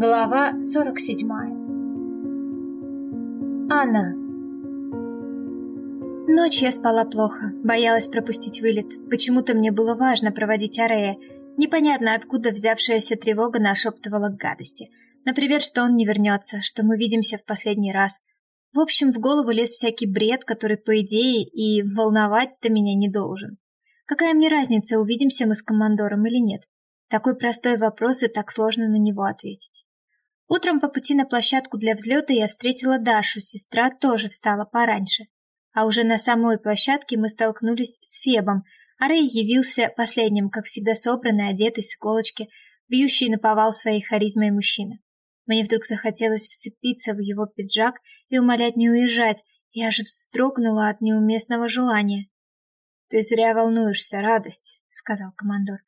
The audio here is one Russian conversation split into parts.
Глава 47 Анна Ночь я спала плохо, боялась пропустить вылет. Почему-то мне было важно проводить Арея. Непонятно, откуда взявшаяся тревога нашептывала гадости. Например, что он не вернется, что мы видимся в последний раз. В общем, в голову лез всякий бред, который, по идее, и волновать-то меня не должен. Какая мне разница, увидимся мы с командором или нет? Такой простой вопрос, и так сложно на него ответить. Утром по пути на площадку для взлета я встретила Дашу, сестра тоже встала пораньше. А уже на самой площадке мы столкнулись с Фебом, а Рэй явился последним, как всегда собранный, одетый с иголочки, бьющий на повал своей харизмой мужчина. Мне вдруг захотелось вцепиться в его пиджак и умолять не уезжать, я аж вздрогнула от неуместного желания. «Ты зря волнуешься, радость», — сказал командор.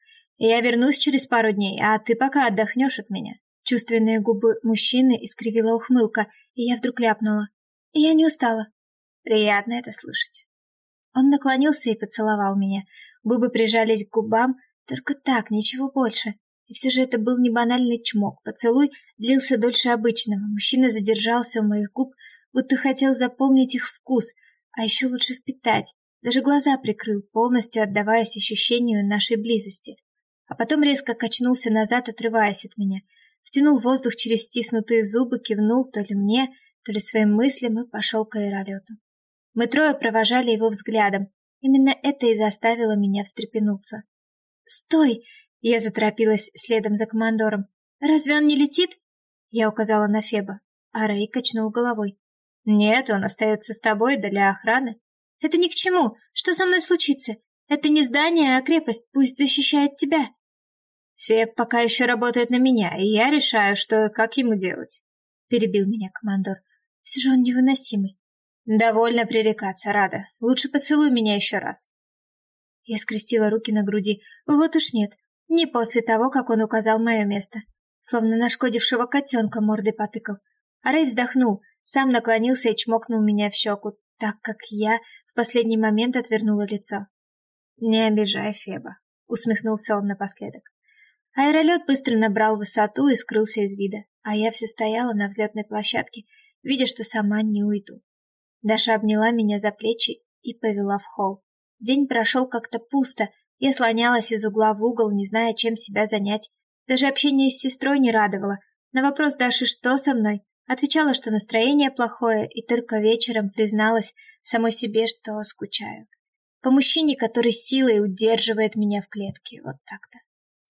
«Я вернусь через пару дней, а ты пока отдохнешь от меня. Чувственные губы мужчины искривила ухмылка, и я вдруг ляпнула. Я не устала. Приятно это слышать. Он наклонился и поцеловал меня. Губы прижались к губам, только так, ничего больше. И все же это был не банальный чмок. Поцелуй длился дольше обычного. Мужчина задержался у моих губ, будто хотел запомнить их вкус, а еще лучше впитать. Даже глаза прикрыл, полностью отдаваясь ощущению нашей близости. А потом резко качнулся назад, отрываясь от меня — втянул воздух через стиснутые зубы, кивнул то ли мне, то ли своим мыслям и пошел к аэролету. Мы трое провожали его взглядом. Именно это и заставило меня встрепенуться. «Стой!» — я заторопилась следом за командором. «Разве он не летит?» Я указала на Феба, а Рэй качнул головой. «Нет, он остается с тобой для охраны». «Это ни к чему. Что со мной случится? Это не здание, а крепость. Пусть защищает тебя». Феб пока еще работает на меня, и я решаю, что как ему делать. Перебил меня командор. Все же он невыносимый. Довольно пререкаться, Рада. Лучше поцелуй меня еще раз. Я скрестила руки на груди. Вот уж нет. Не после того, как он указал мое место. Словно нашкодившего котенка мордой потыкал. А Рэй вздохнул, сам наклонился и чмокнул меня в щеку, так как я в последний момент отвернула лицо. «Не обижай Феба», — усмехнулся он напоследок. Аэролет быстро набрал высоту и скрылся из вида, а я все стояла на взлетной площадке, видя, что сама не уйду. Даша обняла меня за плечи и повела в холл. День прошел как-то пусто, я слонялась из угла в угол, не зная, чем себя занять. Даже общение с сестрой не радовало. На вопрос Даши «что со мной?» отвечала, что настроение плохое, и только вечером призналась самой себе, что скучаю. По мужчине, который силой удерживает меня в клетке, вот так-то.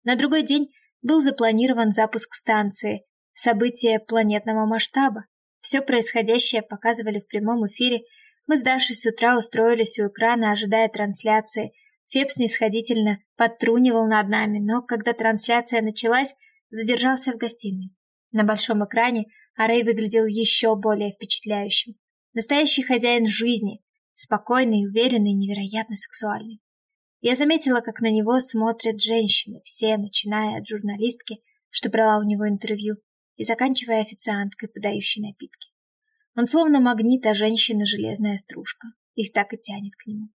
На другой день был запланирован запуск станции, событие планетного масштаба. Все происходящее показывали в прямом эфире. Мы с Дашей с утра устроились у экрана, ожидая трансляции. Феб снисходительно подтрунивал над нами, но когда трансляция началась, задержался в гостиной. На большом экране Арей выглядел еще более впечатляющим. Настоящий хозяин жизни, спокойный, уверенный, невероятно сексуальный. Я заметила, как на него смотрят женщины, все, начиная от журналистки, что брала у него интервью, и заканчивая официанткой, подающей напитки. Он словно магнит, а женщина — железная стружка. Их так и тянет к нему.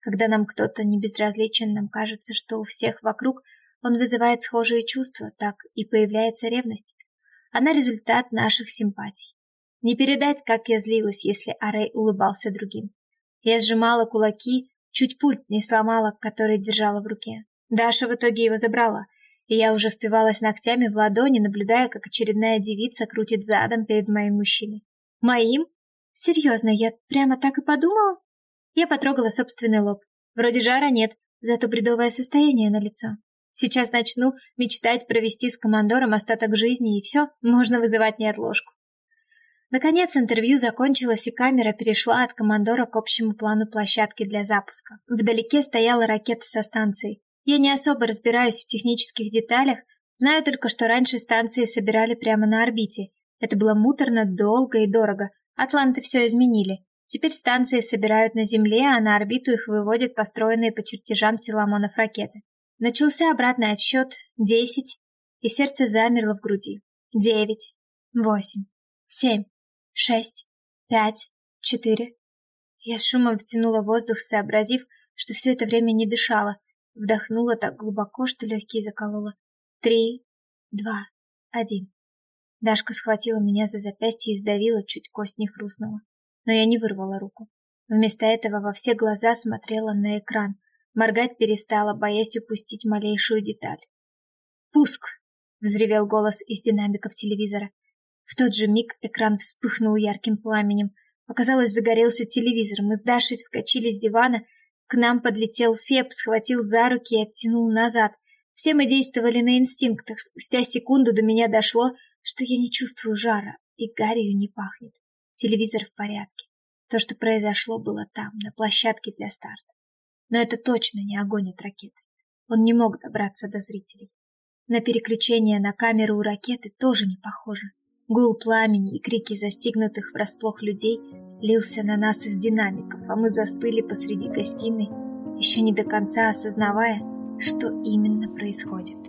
Когда нам кто-то не безразличен, нам кажется, что у всех вокруг он вызывает схожие чувства, так и появляется ревность. Она результат наших симпатий. Не передать, как я злилась, если Арей улыбался другим. Я сжимала кулаки, Чуть пульт не сломала, который держала в руке. Даша в итоге его забрала, и я уже впивалась ногтями в ладони, наблюдая, как очередная девица крутит задом перед моим мужчиной. Моим? Серьезно, я прямо так и подумала? Я потрогала собственный лоб. Вроде жара нет, зато бредовое состояние на лицо. Сейчас начну мечтать провести с командором остаток жизни, и все, можно вызывать неотложку. Наконец интервью закончилось, и камера перешла от командора к общему плану площадки для запуска. Вдалеке стояла ракета со станцией. Я не особо разбираюсь в технических деталях, знаю только, что раньше станции собирали прямо на орбите. Это было муторно, долго и дорого. Атланты все изменили. Теперь станции собирают на Земле, а на орбиту их выводят построенные по чертежам Теламонов ракеты. Начался обратный отсчет. Десять. И сердце замерло в груди. Девять. Восемь. Семь шесть, пять, четыре. Я шумом втянула воздух, сообразив, что все это время не дышала. Вдохнула так глубоко, что легкие заколола. Три, два, один. Дашка схватила меня за запястье и сдавила, чуть кость не хрустнула. Но я не вырвала руку. Вместо этого во все глаза смотрела на экран. Моргать перестала, боясь упустить малейшую деталь. «Пуск!» — взревел голос из динамиков телевизора. В тот же миг экран вспыхнул ярким пламенем. Показалось, загорелся телевизор. Мы с Дашей вскочили с дивана. К нам подлетел Феб, схватил за руки и оттянул назад. Все мы действовали на инстинктах. Спустя секунду до меня дошло, что я не чувствую жара и гарью не пахнет. Телевизор в порядке. То, что произошло, было там, на площадке для старта. Но это точно не огонь от ракеты. Он не мог добраться до зрителей. На переключение на камеру у ракеты тоже не похоже. Гул пламени и крики застигнутых врасплох людей лился на нас из динамиков, а мы застыли посреди гостиной, еще не до конца осознавая, что именно происходит.